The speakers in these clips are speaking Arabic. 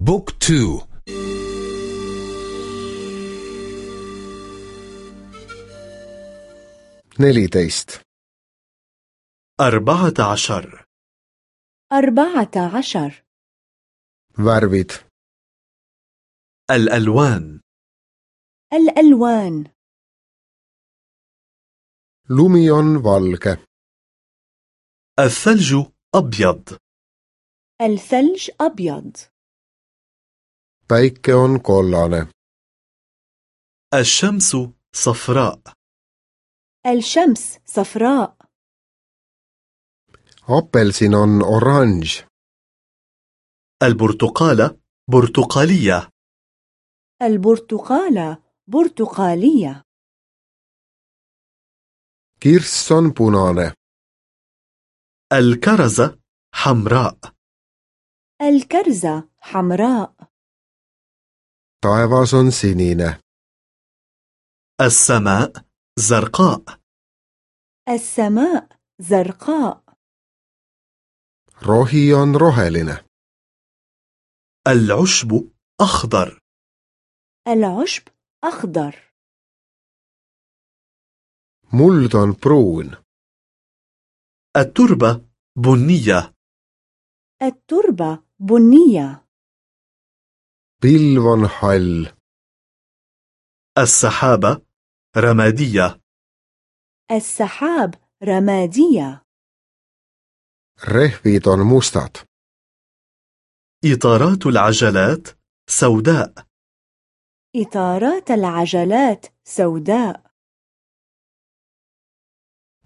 بوك تو. نليتيست أربعة عشر. أربعة عشر. värvid الألوان. الألوان. on valge الثلج أبيض. الثلج أبيض. Päike on kollane. الشمس صفراء. الشمس صفراء. Apelsin on oranž. البرتقالة برتقالية. البرتقالة برتقالية. Kirss on punane. الكرزة حمراء. الكرزة حمراء. Taevas on sinine السماء زرقاء. السماء زرقاء. rohi on roheline العشب أخضر. العشب أخضر. muld on pruun التربة بنية. التربة بنية. Pilv on hall السحابة رمادية. السحاب رمادية. rehvid on إطارات العجلات سوداء. إطارات العجلات سوداء.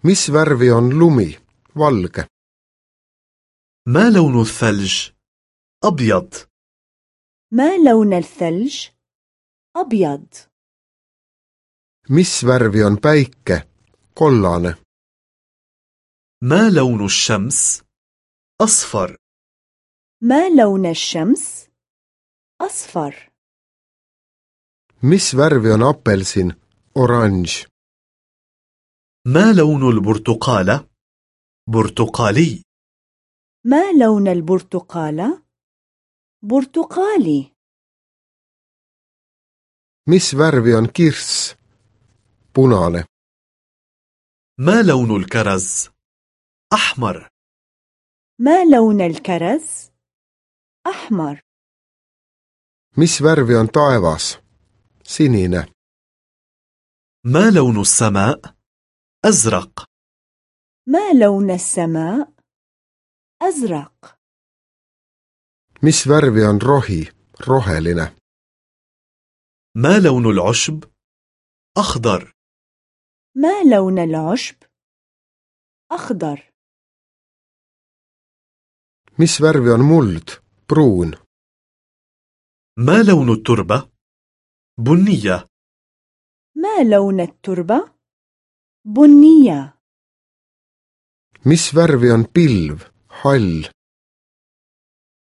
mis värvi on lumi valge ما لون الثلج؟ أبيض. ما لون الثلج؟ أبيض mis värvi on päike kollane ما لون الشمس؟ أصفر ما لون الشمس؟ أصفر mis värvi on apelsin oranž ما لون البرتقالة؟ برتقالي ما لون البرتقالة؟ برتقالي mis värvi on kirss punane ما لون الكرز؟ أحمر ما لون الكرز؟ أحمر mis värvi on taevas sinine ما لون السماء؟ أزرق ما لون السماء؟ أزرق mis värvi on rohi roheline ما لون العشب؟ أخضر ما لون العشب؟ أخضر mis värvi on muld pruun ما لون التربة؟ بنية ما لون التربة؟ بنية mis värvi on pilv hall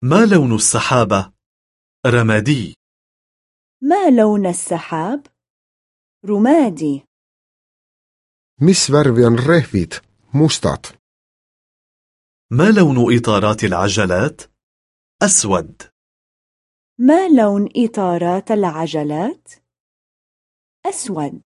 ما لون السحابة؟ رمادي ما لون السحاب؟ رمادي mis värvi on rehvid mustad ما لون إطارات العجلات؟ أسود ما لون إطارات العجلات؟ أسود